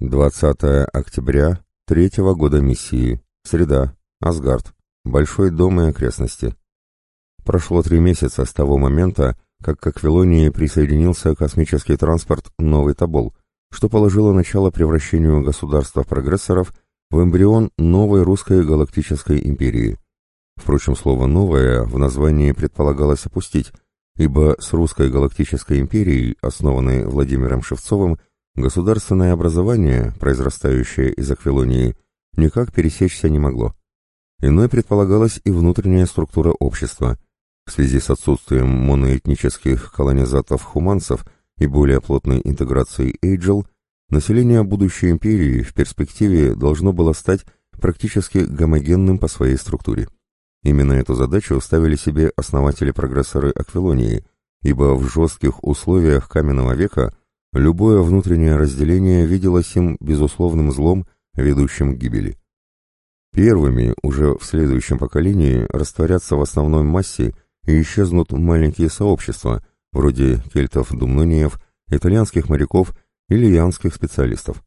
20 октября третьего года миссии. Среда. Асгард. Большой дом и окрестности. Прошло три месяца с того момента, как к Аквилонии присоединился космический транспорт «Новый Тобол», что положило начало превращению государства-прогрессоров в эмбрион новой русской галактической империи. Впрочем, слово «новое» в названии предполагалось опустить, ибо с русской галактической империей, основанной Владимиром Шевцовым, Государственное образование, произрастающее из Аквилонии, никак пересечься не могло. Иной предполагалась и внутренняя структура общества. В связи с отсутствием моноэтнических колонизатов-хуманцев и более плотной интеграцией Эйджел, население будущей империи в перспективе должно было стать практически гомогенным по своей структуре. Именно эту задачу ставили себе основатели-прогрессоры Аквилонии, ибо в жестких условиях каменного века – Любое внутреннее разделение виделось им безусловным злом, ведущим к гибели. Первыми, уже в следующем поколении, растворятся в основной массе и исчезнут маленькие сообщества, вроде кельтов-думнониев, итальянских моряков или янских специалистов.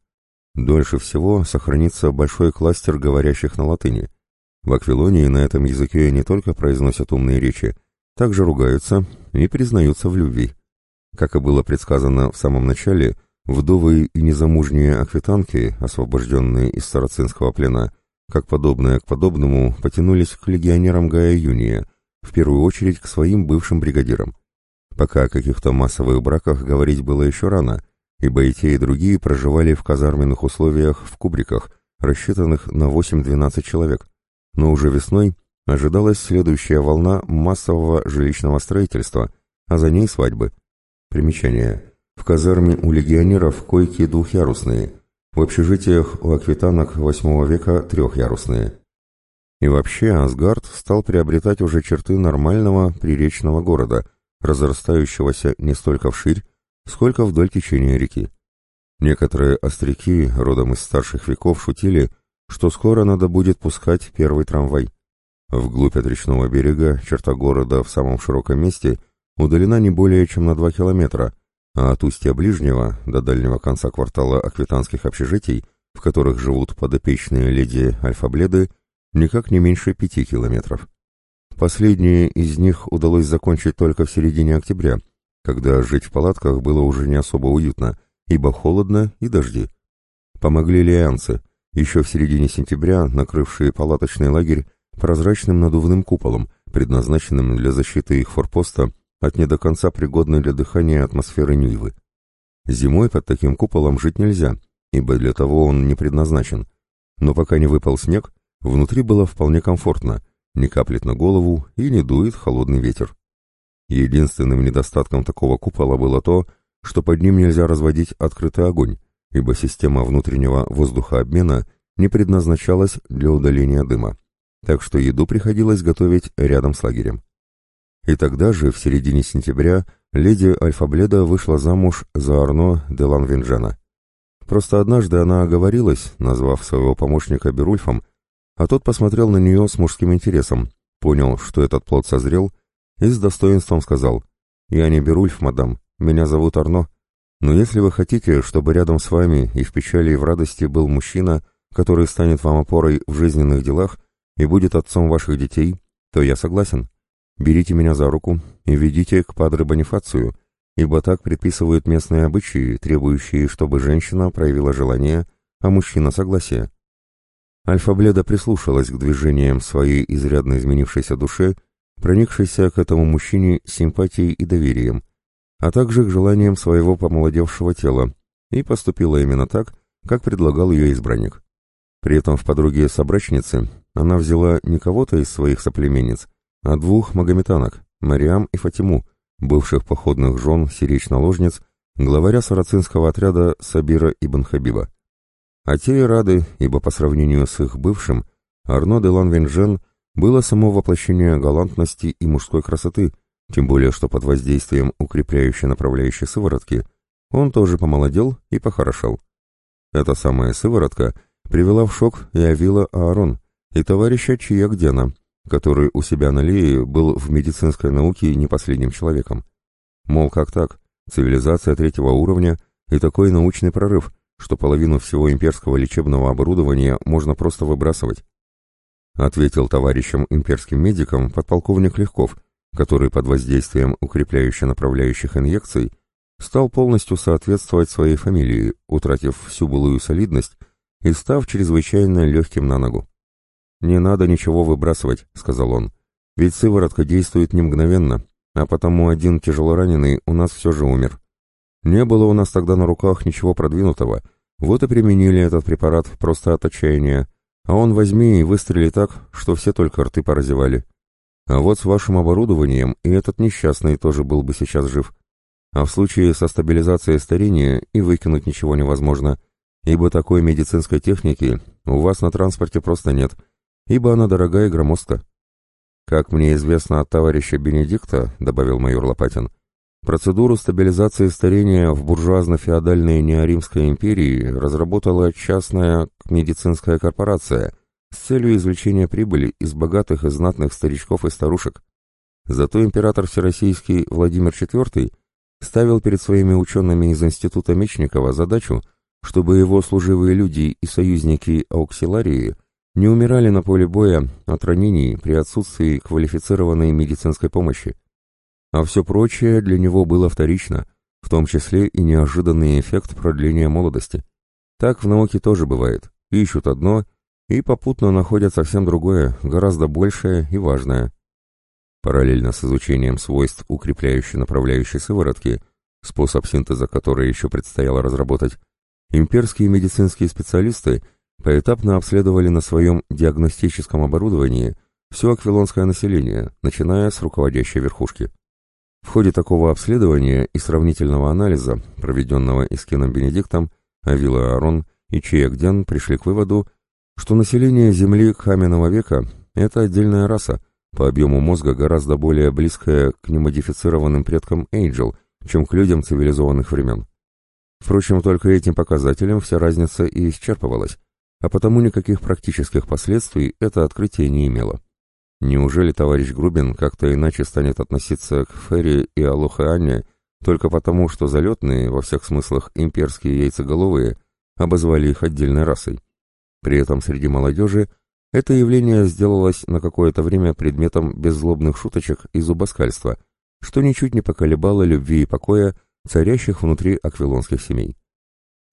Дольше всего сохранится большой кластер говорящих на латыни. В Аквилонии на этом языке не только произносят умные речи, также ругаются и признаются в любви. Как и было предсказано в самом начале, вдовы и незамужние аквитанки, освобожденные из сарацинского плена, как подобное к подобному, потянулись к легионерам Гая Юния, в первую очередь к своим бывшим бригадирам. Пока о каких-то массовых браках говорить было еще рано, ибо и те, и другие проживали в казарменных условиях в кубриках, рассчитанных на 8-12 человек. Но уже весной ожидалась следующая волна массового жилищного строительства, а за ней свадьбы. Примечание. В казарме у легионеров койки двухъярусные, в общежитиях у аквитанок VIII века трехъярусные. И вообще Асгард стал приобретать уже черты нормального приречного города, разрастающегося не столько вширь, сколько вдоль течения реки. Некоторые остряки, родом из старших веков, шутили, что скоро надо будет пускать первый трамвай. Вглубь от речного берега черта города в самом широком месте – удалена не более чем на 2 километра, а от устья ближнего до дальнего конца квартала аквитанских общежитий, в которых живут подопечные леди Альфа-Бледы, никак не меньше 5 километров. Последние из них удалось закончить только в середине октября, когда жить в палатках было уже не особо уютно, ибо холодно и дожди. Помогли лианцы, еще в середине сентября накрывшие палаточный лагерь прозрачным надувным куполом, предназначенным для защиты их форпоста от не до конца пригодной для дыхания атмосферы Нивы. Зимой под таким куполом жить нельзя, ибо для того он не предназначен. Но пока не выпал снег, внутри было вполне комфортно, не каплет на голову и не дует холодный ветер. Единственным недостатком такого купола было то, что под ним нельзя разводить открытый огонь, ибо система внутреннего воздухообмена не предназначалась для удаления дыма, так что еду приходилось готовить рядом с лагерем. И тогда же, в середине сентября, леди Альфа-Бледа вышла замуж за Арно де Ланвинджена. Просто однажды она оговорилась, назвав своего помощника Берульфом, а тот посмотрел на нее с мужским интересом, понял, что этот плод созрел, и с достоинством сказал, «Я не Берульф, мадам, меня зовут Арно, но если вы хотите, чтобы рядом с вами и в печали, и в радости был мужчина, который станет вам опорой в жизненных делах и будет отцом ваших детей, то я согласен». Берите меня за руку и ведите к падре Бонифацию, ибо так предписывают местные обычаи, требующие, чтобы женщина проявила желание, а мужчина — согласие. Альфа-Бледа прислушалась к движениям своей изрядно изменившейся души, проникшейся к этому мужчине симпатией и доверием, а также к желаниям своего помолодевшего тела, и поступила именно так, как предлагал ее избранник. При этом в подруге собрачницы она взяла не кого-то из своих соплеменниц, а двух магометанок, Мариам и Фатиму, бывших походных жен сирич-наложниц, главаря сарацинского отряда Сабира ибн Хабиба. А те и рады, ибо по сравнению с их бывшим, Арно де Ланвенжен было само воплощение галантности и мужской красоты, тем более что под воздействием укрепляющей направляющей сыворотки он тоже помолодел и похорошел. Эта самая сыворотка привела в шок и Авила Аарон, и товарища Чиягдена, который у себя на Лее был в медицинской науке не последним человеком. Мол, как так? Цивилизация третьего уровня и такой научный прорыв, что половину всего имперского лечебного оборудования можно просто выбрасывать. Ответил товарищам имперским медикам подполковник Легков, который под воздействием укрепляюще-направляющих инъекций стал полностью соответствовать своей фамилии, утратив всю былую солидность и став чрезвычайно легким на ногу. «Не надо ничего выбрасывать», — сказал он, — «ведь сыворотка действует не мгновенно, а потому один тяжелораненый у нас все же умер. Не было у нас тогда на руках ничего продвинутого, вот и применили этот препарат просто от отчаяния, а он возьми и выстрели так, что все только рты поразевали. А вот с вашим оборудованием и этот несчастный тоже был бы сейчас жив. А в случае со стабилизацией старения и выкинуть ничего невозможно, ибо такой медицинской техники у вас на транспорте просто нет, ибо она дорогая и громоздка. Как мне известно от товарища Бенедикта, добавил майор Лопатин, процедуру стабилизации старения в буржуазно-феодальной неоримской империи разработала частная медицинская корпорация с целью извлечения прибыли из богатых и знатных старичков и старушек. Зато император Всероссийский Владимир IV ставил перед своими учеными из Института Мечникова задачу, чтобы его служивые люди и союзники ауксиларии не умирали на поле боя от ранений при отсутствии квалифицированной медицинской помощи. А все прочее для него было вторично, в том числе и неожиданный эффект продления молодости. Так в науке тоже бывает. Ищут одно и попутно находят совсем другое, гораздо большее и важное. Параллельно с изучением свойств укрепляющей направляющей сыворотки, способ синтеза которой еще предстояло разработать, имперские медицинские специалисты поэтапно обследовали на своем диагностическом оборудовании все аквилонское население, начиная с руководящей верхушки. В ходе такого обследования и сравнительного анализа, проведенного Искином Бенедиктом, Авила Арон и Чиегдян пришли к выводу, что население Земли каменного века – это отдельная раса, по объему мозга гораздо более близкая к немодифицированным предкам Эйджел, чем к людям цивилизованных времен. Впрочем, только этим показателем вся разница и исчерпывалась, а потому никаких практических последствий это открытие не имело. Неужели товарищ Грубин как-то иначе станет относиться к Ферри и Алохе Анне только потому, что залетные, во всех смыслах имперские яйцеголовые, обозвали их отдельной расой? При этом среди молодежи это явление сделалось на какое-то время предметом беззлобных шуточек и зубоскальства, что ничуть не поколебало любви и покоя царящих внутри аквилонских семей.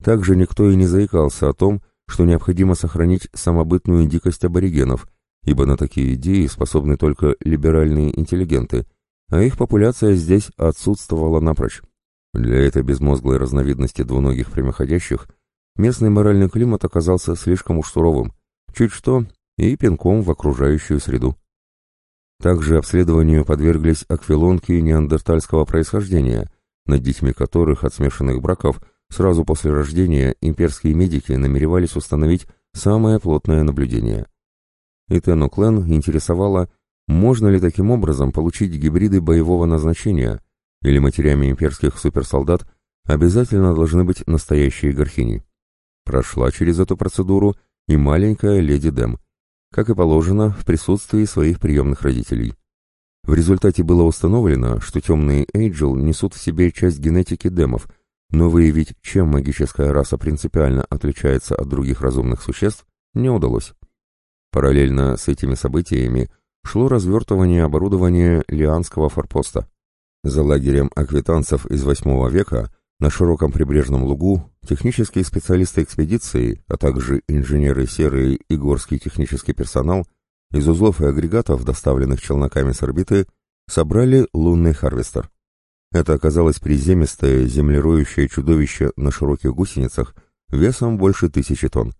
Также никто и не заикался о том, что необходимо сохранить самобытную дикость аборигенов, ибо на такие идеи способны только либеральные интеллигенты, а их популяция здесь отсутствовала напрочь. Для этой безмозглой разновидности двуногих прямоходящих местный моральный климат оказался слишком уж суровым, чуть что и пинком в окружающую среду. Также обследованию подверглись аквилонки неандертальского происхождения, над детьми которых от смешанных браков сразу после рождения имперские медики намеревались установить самое плотное наблюдение. И Тену Клен интересовало, можно ли таким образом получить гибриды боевого назначения, или матерями имперских суперсолдат обязательно должны быть настоящие горхини. Прошла через эту процедуру и маленькая леди Дэм, как и положено, в присутствии своих приемных родителей. В результате было установлено, что темные Эйджел несут в себе часть генетики демов, но выявить, чем магическая раса принципиально отличается от других разумных существ, не удалось. Параллельно с этими событиями шло развертывание оборудования Лианского форпоста. За лагерем аквитанцев из VIII века на широком прибрежном лугу технические специалисты экспедиции, а также инженеры серые и горский технический персонал из узлов и агрегатов, доставленных челноками с орбиты, собрали лунный харвестер. Это оказалось приземистое землероющее чудовище на широких гусеницах весом больше тысячи тонн.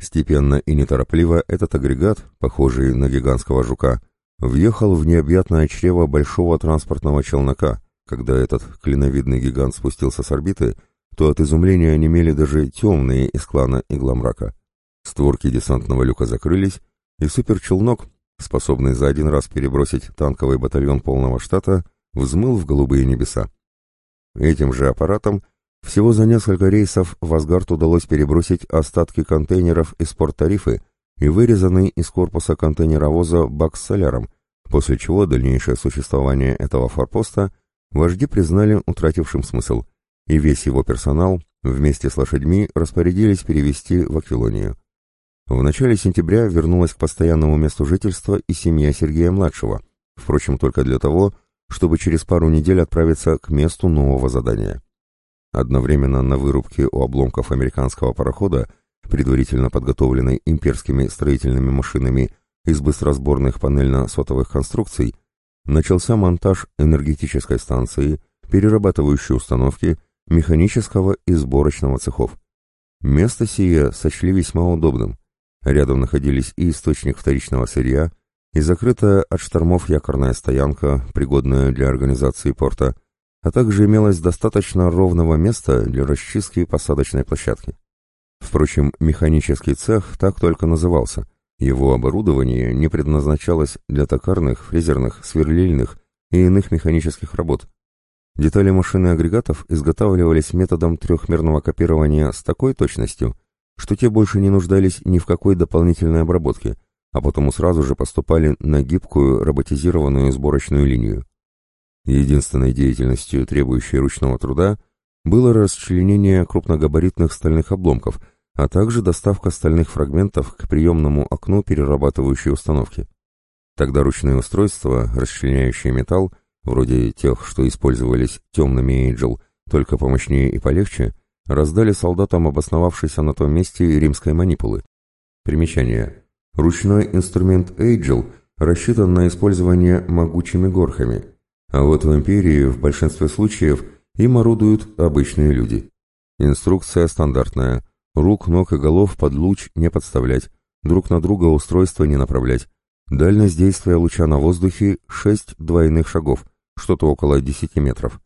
Степенно и неторопливо этот агрегат, похожий на гигантского жука, въехал в необъятное чрево большого транспортного челнока, когда этот клиновидный гигант спустился с орбиты, то от изумления онемели даже темные из клана Игламрака. Створки десантного люка закрылись, и суперчелнок, способный за один раз перебросить танковый батальон полного штата, взмыл в голубые небеса. Этим же аппаратом всего за несколько рейсов в Асгард удалось перебросить остатки контейнеров из порт-тарифы и вырезанный из корпуса контейнеровоза бак с соляром, после чего дальнейшее существование этого форпоста – вожди признали утратившим смысл, и весь его персонал вместе с лошадьми распорядились перевести в Аквилонию. В начале сентября вернулась к постоянному месту жительства и семья Сергея-младшего, впрочем, только для того, чтобы через пару недель отправиться к месту нового задания. Одновременно на вырубке у обломков американского парохода, предварительно подготовленной имперскими строительными машинами из быстросборных панельно-сотовых конструкций, начался монтаж энергетической станции, перерабатывающей установки, механического и сборочного цехов. Место сие сочли весьма удобным. Рядом находились и источник вторичного сырья, и закрытая от штормов якорная стоянка, пригодная для организации порта, а также имелось достаточно ровного места для расчистки посадочной площадки. Впрочем, механический цех так только назывался. Его оборудование не предназначалось для токарных, фрезерных, сверлильных и иных механических работ. Детали машин и агрегатов изготавливались методом трехмерного копирования с такой точностью, что те больше не нуждались ни в какой дополнительной обработке, а потому сразу же поступали на гибкую роботизированную сборочную линию. Единственной деятельностью, требующей ручного труда, было расчленение крупногабаритных стальных обломков, а также доставка стальных фрагментов к приемному окну перерабатывающей установки. Тогда ручные устройства, расчленяющие металл, вроде тех, что использовались темными Angel, только помощнее и полегче, раздали солдатам обосновавшейся на том месте римской манипулы. Примечание. Ручной инструмент Angel рассчитан на использование могучими горхами – а вот в империи в большинстве случаев им орудуют обычные люди. Инструкция стандартная. Рук, ног и голов под луч не подставлять, друг на друга устройство не направлять. Дальность действия луча на воздухе — шесть двойных шагов, что-то около десяти метров.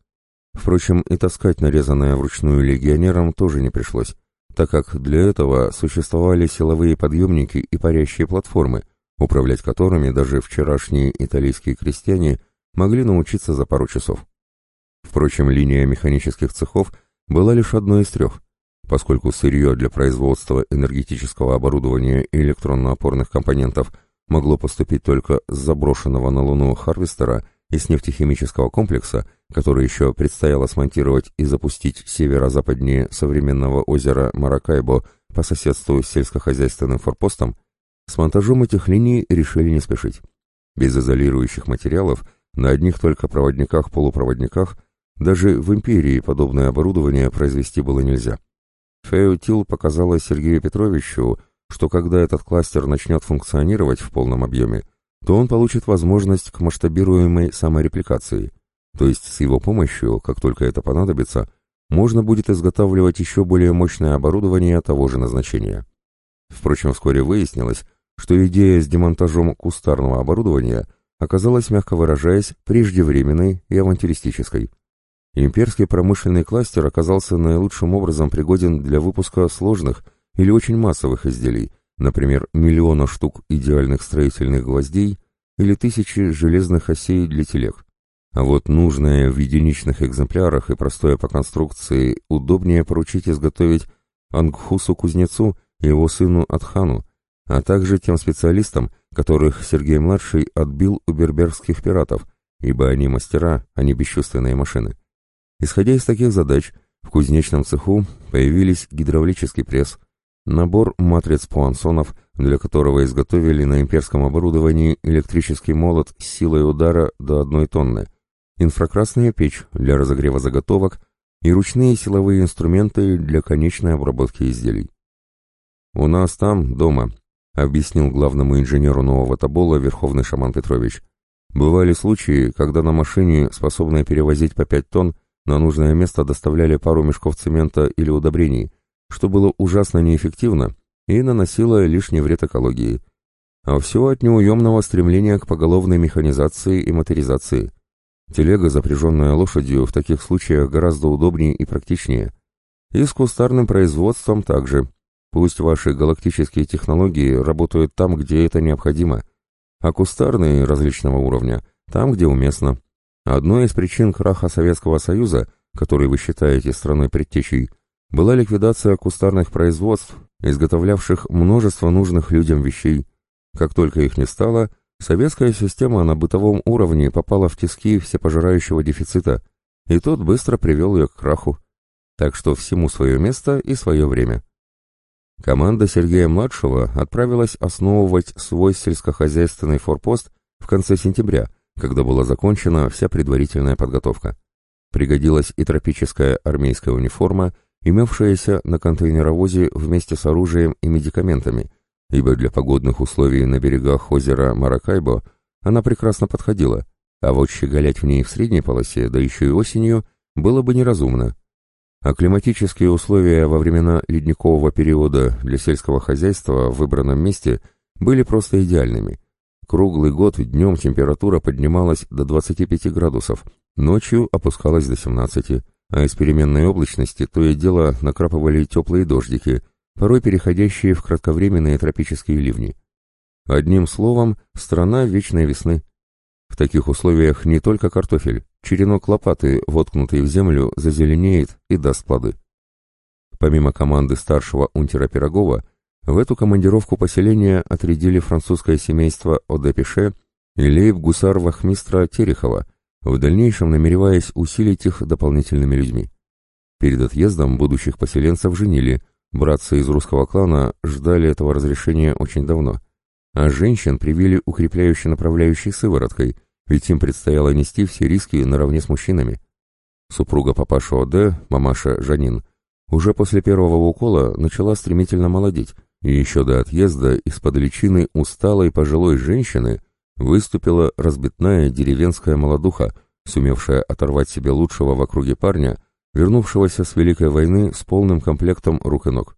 Впрочем, и таскать нарезанное вручную легионерам тоже не пришлось, так как для этого существовали силовые подъемники и парящие платформы, управлять которыми даже вчерашние итальянские крестьяне могли научиться за пару часов. Впрочем, линия механических цехов была лишь одной из трех, поскольку сырье для производства энергетического оборудования и электронно-опорных компонентов могло поступить только с заброшенного на Луну Харвестера и с нефтехимического комплекса, который еще предстояло смонтировать и запустить северо-западнее современного озера Маракайбо по соседству с сельскохозяйственным форпостом, с монтажом этих линий решили не спешить. Без изолирующих материалов – на одних только проводниках-полупроводниках даже в империи подобное оборудование произвести было нельзя. Феутил показала Сергею Петровичу, что когда этот кластер начнет функционировать в полном объеме, то он получит возможность к масштабируемой саморепликации, то есть с его помощью, как только это понадобится, можно будет изготавливать еще более мощное оборудование того же назначения. Впрочем, вскоре выяснилось, что идея с демонтажом кустарного оборудования – оказалась, мягко выражаясь, преждевременной и авантюристической. Имперский промышленный кластер оказался наилучшим образом пригоден для выпуска сложных или очень массовых изделий, например, миллиона штук идеальных строительных гвоздей или тысячи железных осей для телег. А вот нужное в единичных экземплярах и простое по конструкции удобнее поручить изготовить Ангхусу-кузнецу и его сыну Атхану, а также тем специалистам, которых Сергей-младший отбил у берберских пиратов, ибо они мастера, а не бесчувственные машины. Исходя из таких задач, в кузнечном цеху появились гидравлический пресс, набор матриц пуансонов, для которого изготовили на имперском оборудовании электрический молот с силой удара до одной тонны, инфракрасная печь для разогрева заготовок и ручные силовые инструменты для конечной обработки изделий. У нас там, дома, объяснил главному инженеру нового Тобола Верховный Шаман Петрович. Бывали случаи, когда на машине, способной перевозить по пять тонн, на нужное место доставляли пару мешков цемента или удобрений, что было ужасно неэффективно и наносило лишний вред экологии. А все от неуемного стремления к поголовной механизации и моторизации. Телега, запряженная лошадью, в таких случаях гораздо удобнее и практичнее. И с кустарным производством также – Пусть ваши галактические технологии работают там, где это необходимо, а кустарные различного уровня там, где уместно. Одной из причин краха Советского Союза, который вы считаете страной предтечей, была ликвидация кустарных производств, изготовлявших множество нужных людям вещей. Как только их не стало, советская система на бытовом уровне попала в тиски всепожирающего дефицита, и тот быстро привел ее к краху. Так что всему свое место и свое время. Команда Сергея-младшего отправилась основывать свой сельскохозяйственный форпост в конце сентября, когда была закончена вся предварительная подготовка. Пригодилась и тропическая армейская униформа, имевшаяся на контейнеровозе вместе с оружием и медикаментами, ибо для погодных условий на берегах озера Маракайбо она прекрасно подходила, а вот щеголять в ней в средней полосе, да еще и осенью, было бы неразумно. А климатические условия во времена ледникового периода для сельского хозяйства в выбранном месте были просто идеальными. Круглый год днем температура поднималась до 25 градусов, ночью опускалась до 17, а из переменной облачности то и дело накрапывали теплые дождики, порой переходящие в кратковременные тропические ливни. Одним словом, страна вечной весны. В таких условиях не только картофель, черенок лопаты, воткнутый в землю, зазеленеет и даст плоды. Помимо команды старшего унтера Пирогова, в эту командировку поселения отрядили французское семейство Одепише и лейб-гусар Вахмистра Терехова, в дальнейшем намереваясь усилить их дополнительными людьми. Перед отъездом будущих поселенцев женили, братцы из русского клана ждали этого разрешения очень давно, а женщин привили укрепляющей направляющей сывороткой – ведь им предстояло нести все риски наравне с мужчинами. Супруга папаша Оде, мамаша Жанин, уже после первого укола начала стремительно молодеть, и еще до отъезда из-под личины усталой пожилой женщины выступила разбитная деревенская молодуха, сумевшая оторвать себе лучшего в округе парня, вернувшегося с Великой войны с полным комплектом рук и ног.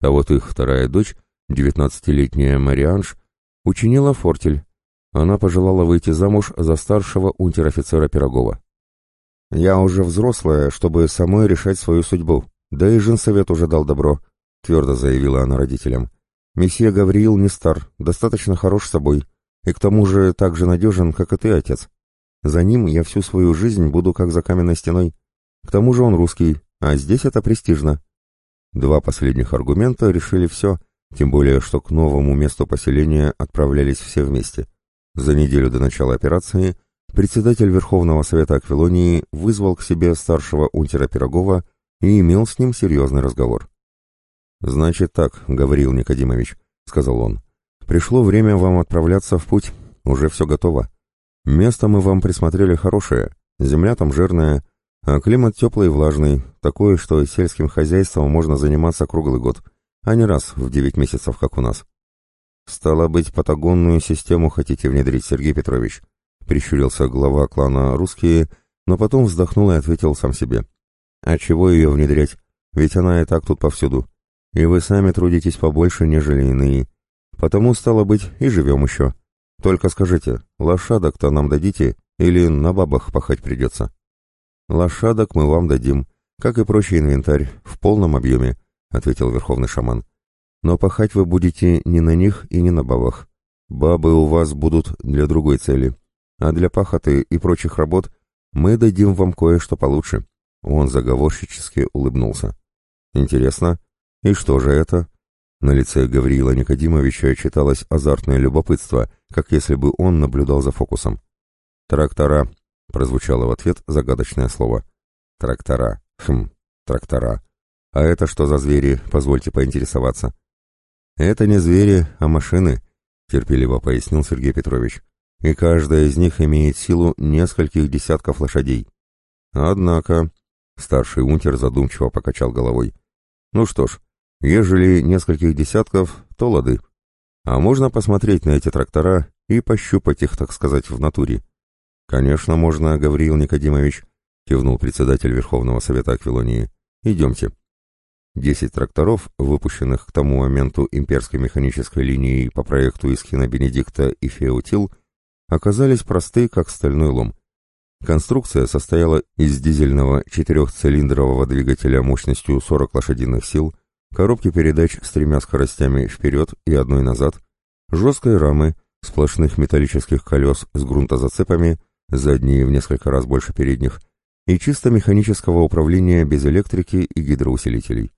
А вот их вторая дочь, девятнадцатилетняя Марианж, учинила фортель, она пожелала выйти замуж за старшего унтер-офицера Пирогова. «Я уже взрослая, чтобы самой решать свою судьбу, да и женсовет уже дал добро», — твердо заявила она родителям. «Месье Гавриил не стар, достаточно хорош собой, и к тому же так же надежен, как и ты, отец. За ним я всю свою жизнь буду как за каменной стеной. К тому же он русский, а здесь это престижно». Два последних аргумента решили все, тем более, что к новому месту поселения отправлялись все вместе — за неделю до начала операции председатель Верховного Совета Аквилонии вызвал к себе старшего унтера Пирогова и имел с ним серьезный разговор. «Значит так, Гавриил Никодимович», — сказал он, — «пришло время вам отправляться в путь, уже все готово. Место мы вам присмотрели хорошее, земля там жирная, а климат теплый и влажный, такой, что сельским хозяйством можно заниматься круглый год, а не раз в девять месяцев, как у нас. «Стало быть, патагонную систему хотите внедрить, Сергей Петрович?» Прищурился глава клана «Русские», но потом вздохнул и ответил сам себе. «А чего ее внедрять? Ведь она и так тут повсюду. И вы сами трудитесь побольше, нежели иные. Потому, стало быть, и живем еще. Только скажите, лошадок-то нам дадите или на бабах пахать придется?» «Лошадок мы вам дадим, как и прочий инвентарь, в полном объеме», — ответил верховный шаман. Но пахать вы будете не на них и не на бабах. Бабы у вас будут для другой цели. А для пахоты и прочих работ мы дадим вам кое-что получше». Он заговорщически улыбнулся. «Интересно. И что же это?» На лице Гавриила Никодимовича читалось азартное любопытство, как если бы он наблюдал за фокусом. «Трактора», — прозвучало в ответ загадочное слово. «Трактора. Хм, трактора. А это что за звери, позвольте поинтересоваться?» «Это не звери, а машины», — терпеливо пояснил Сергей Петрович. «И каждая из них имеет силу нескольких десятков лошадей». «Однако», — старший унтер задумчиво покачал головой. «Ну что ж, ежели нескольких десятков, то лады. А можно посмотреть на эти трактора и пощупать их, так сказать, в натуре». «Конечно, можно, Гавриил Никодимович», — кивнул председатель Верховного Совета Аквилонии. «Идемте». Десять тракторов, выпущенных к тому моменту имперской механической линией по проекту Искина Бенедикта и Феутил, оказались просты, как стальной лом. Конструкция состояла из дизельного четырехцилиндрового двигателя мощностью 40 лошадиных сил, коробки передач с тремя скоростями вперед и одной назад, жесткой рамы, сплошных металлических колес с грунтозацепами, задние в несколько раз больше передних, и чисто механического управления без электрики и гидроусилителей.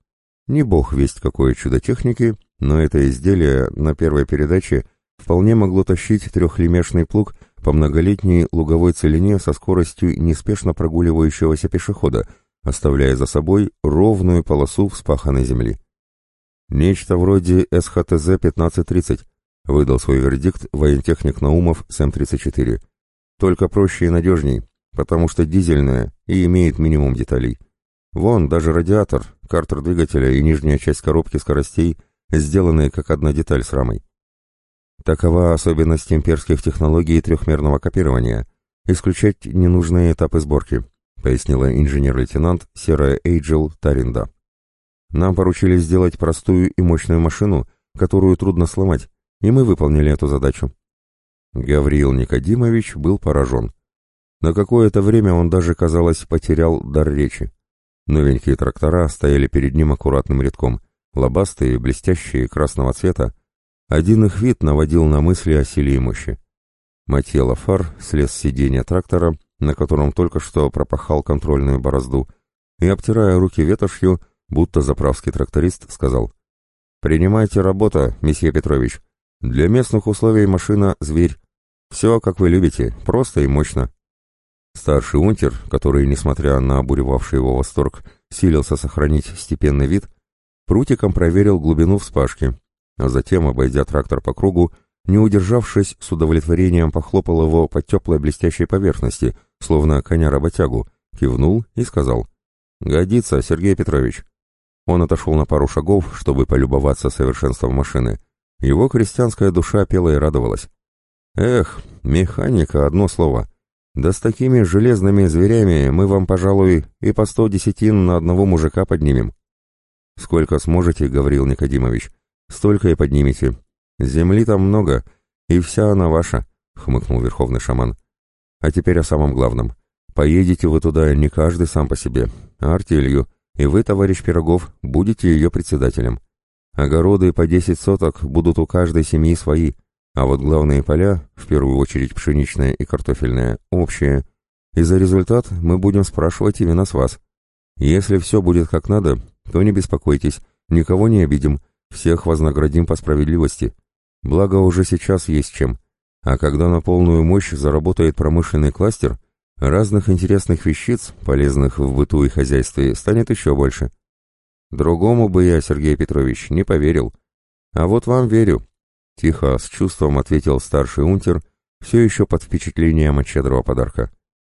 Не бог весть какое чудо техники, но это изделие на первой передаче вполне могло тащить трехлемешный плуг по многолетней луговой целине со скоростью неспешно прогуливающегося пешехода, оставляя за собой ровную полосу вспаханной земли. «Нечто вроде СХТЗ-1530», — выдал свой вердикт воентехник Наумов с М-34. «Только проще и надежней, потому что дизельная и имеет минимум деталей. Вон, даже радиатор, картер двигателя и нижняя часть коробки скоростей сделаны как одна деталь с рамой. Такова особенность имперских технологий трехмерного копирования. Исключать ненужные этапы сборки, пояснила инженер-лейтенант Серая Эйджел Таринда. Нам поручили сделать простую и мощную машину, которую трудно сломать, и мы выполнили эту задачу. Гавриил Никодимович был поражен. На какое-то время он даже, казалось, потерял дар речи. Новенькие трактора стояли перед ним аккуратным рядком, лобастые, блестящие, красного цвета. Один их вид наводил на мысли о силе и мощи. Матье Лафар слез с сиденья трактора, на котором только что пропахал контрольную борозду, и, обтирая руки ветошью, будто заправский тракторист, сказал «Принимайте работу, месье Петрович. Для местных условий машина — зверь. Все, как вы любите, просто и мощно». Старший унтер, который, несмотря на обуревавший его восторг, силился сохранить степенный вид, прутиком проверил глубину вспашки, а затем, обойдя трактор по кругу, не удержавшись, с удовлетворением похлопал его по теплой блестящей поверхности, словно коня-работягу, кивнул и сказал «Годится, Сергей Петрович». Он отошел на пару шагов, чтобы полюбоваться совершенством машины. Его крестьянская душа пела и радовалась. «Эх, механика, одно слово. Да с такими железными зверями мы вам, пожалуй, и по сто десятин на одного мужика поднимем». «Сколько сможете, — говорил Никодимович, — столько и поднимете. Земли там много, и вся она ваша», — хмыкнул верховный шаман. «А теперь о самом главном. Поедете вы туда не каждый сам по себе, а артелью, и вы, товарищ Пирогов, будете ее председателем. Огороды по десять соток будут у каждой семьи свои, а вот главные поля, в первую очередь пшеничное и картофельное, общие. И за результат мы будем спрашивать именно с вас. Если все будет как надо, то не беспокойтесь, никого не обидим, всех вознаградим по справедливости. Благо уже сейчас есть чем. А когда на полную мощь заработает промышленный кластер, разных интересных вещиц, полезных в быту и хозяйстве, станет еще больше. Другому бы я, Сергей Петрович, не поверил. А вот вам верю, Тихо, с чувством ответил старший унтер, все еще под впечатлением от щедрого подарка.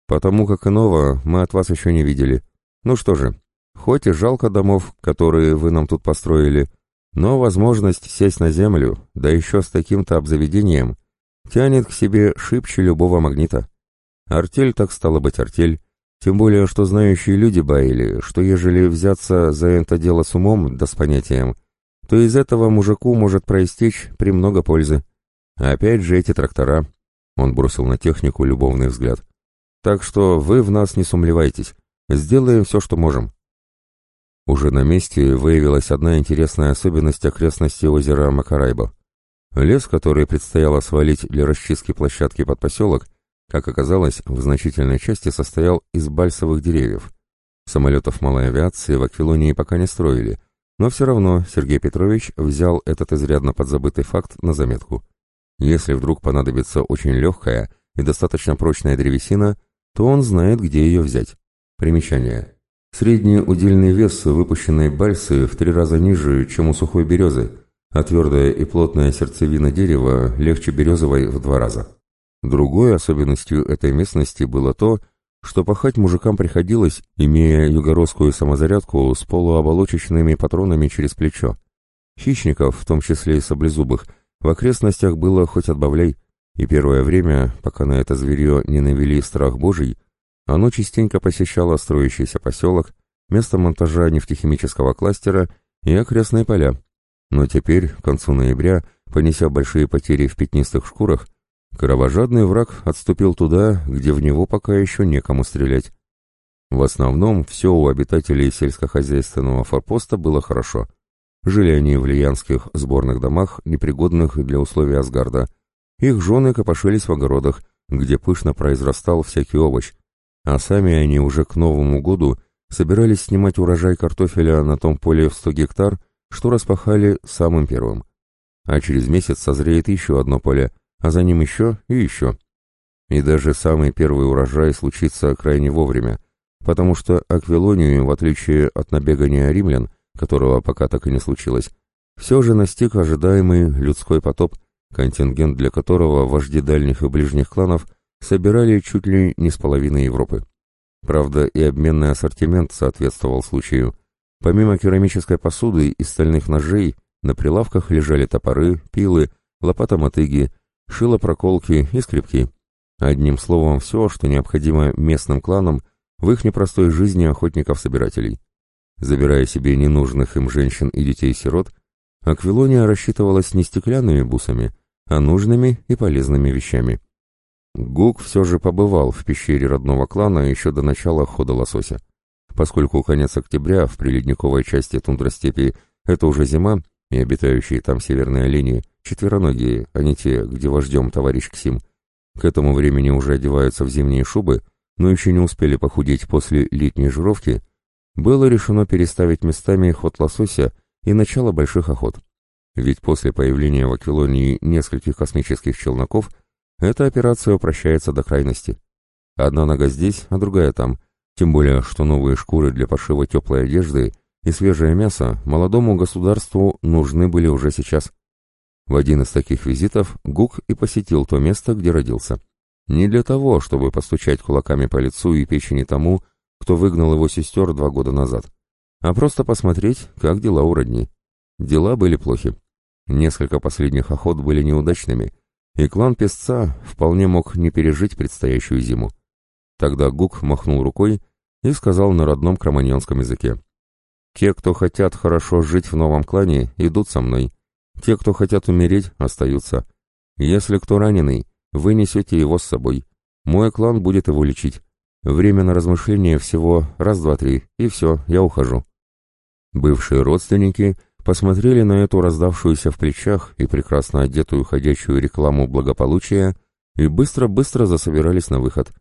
«Потому как иного мы от вас еще не видели. Ну что же, хоть и жалко домов, которые вы нам тут построили, но возможность сесть на землю, да еще с таким-то обзаведением, тянет к себе шибче любого магнита. Артель так стало быть артель, тем более, что знающие люди баили, что ежели взяться за это дело с умом да с понятием – то из этого мужику может проистечь премного пользы. опять же эти трактора. Он бросил на технику любовный взгляд. Так что вы в нас не сумлевайтесь. Сделаем все, что можем. Уже на месте выявилась одна интересная особенность окрестности озера Макарайбо. Лес, который предстояло свалить для расчистки площадки под поселок, как оказалось, в значительной части состоял из бальсовых деревьев. Самолетов малой авиации в Аквилонии пока не строили, но все равно Сергей Петрович взял этот изрядно подзабытый факт на заметку. Если вдруг понадобится очень легкая и достаточно прочная древесина, то он знает, где ее взять. Примечание. Средний удельный вес выпущенной бальсы в три раза ниже, чем у сухой березы, а твердая и плотная сердцевина дерева легче березовой в два раза. Другой особенностью этой местности было то, что пахать мужикам приходилось, имея югородскую самозарядку с полуоболочечными патронами через плечо. Хищников, в том числе и саблезубых, в окрестностях было хоть отбавляй, и первое время, пока на это зверье не навели страх божий, оно частенько посещало строящийся поселок, место монтажа нефтехимического кластера и окрестные поля. Но теперь, к концу ноября, понеся большие потери в пятнистых шкурах, Кровожадный враг отступил туда, где в него пока еще некому стрелять. В основном все у обитателей сельскохозяйственного форпоста было хорошо. Жили они в лиянских сборных домах, непригодных для условий Асгарда. Их жены копошились в огородах, где пышно произрастал всякий овощ, а сами они уже к Новому году собирались снимать урожай картофеля на том поле в 100 гектар, что распахали самым первым. А через месяц созреет еще одно поле, а за ним еще и еще. И даже самый первый урожай случится крайне вовремя, потому что Аквилонию, в отличие от набегания римлян, которого пока так и не случилось, все же настиг ожидаемый людской потоп, контингент для которого вожди дальних и ближних кланов собирали чуть ли не с половины Европы. Правда, и обменный ассортимент соответствовал случаю. Помимо керамической посуды и стальных ножей, на прилавках лежали топоры, пилы, лопата-мотыги, шилопроколки и скребки. Одним словом, все, что необходимо местным кланам в их непростой жизни охотников-собирателей. Забирая себе ненужных им женщин и детей-сирот, Аквилония рассчитывалась не стеклянными бусами, а нужными и полезными вещами. Гук все же побывал в пещере родного клана еще до начала хода лосося. Поскольку конец октября в приледниковой части тундростепи это уже зима, и обитающие там северные олени четвероногие, а не те, где вождем товарищ Ксим, к этому времени уже одеваются в зимние шубы, но еще не успели похудеть после летней жировки, было решено переставить местами ход лосося и начало больших охот. Ведь после появления в Аквилонии нескольких космических челноков эта операция упрощается до крайности. Одна нога здесь, а другая там, тем более, что новые шкуры для пошива теплой одежды и свежее мясо молодому государству нужны были уже сейчас. В один из таких визитов Гук и посетил то место, где родился. Не для того, чтобы постучать кулаками по лицу и печени тому, кто выгнал его сестер два года назад, а просто посмотреть, как дела у родни. Дела были плохи. Несколько последних охот были неудачными, и клан Песца вполне мог не пережить предстоящую зиму. Тогда Гук махнул рукой и сказал на родном кроманьонском языке. «Те, кто хотят хорошо жить в новом клане, идут со мной. Те, кто хотят умереть, остаются. Если кто раненый, вы несете его с собой. Мой клан будет его лечить. Время на размышление всего раз, два, три, и все, я ухожу». Бывшие родственники посмотрели на эту раздавшуюся в плечах и прекрасно одетую ходячую рекламу благополучия и быстро-быстро засобирались на выход.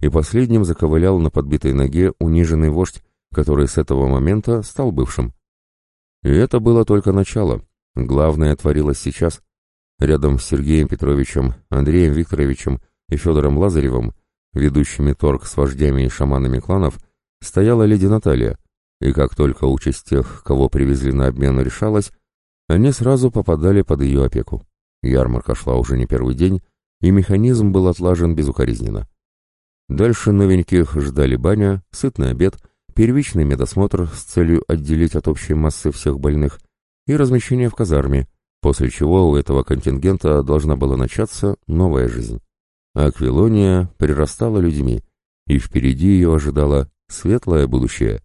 И последним заковылял на подбитой ноге униженный вождь, который с этого момента стал бывшим. И это было только начало. Главное творилось сейчас. Рядом с Сергеем Петровичем, Андреем Викторовичем и Федором Лазаревым, ведущими торг с вождями и шаманами кланов, стояла леди Наталья, и как только участь тех, кого привезли на обмен, решалась, они сразу попадали под ее опеку. Ярмарка шла уже не первый день, и механизм был отлажен безукоризненно. Дальше новеньких ждали баня, сытный обед, первичный медосмотр с целью отделить от общей массы всех больных и размещение в казарме, после чего у этого контингента должна была начаться новая жизнь. Аквилония прирастала людьми, и впереди ее ожидало светлое будущее.